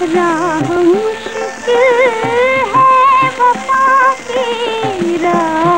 राह मुश्किल है वफा की राह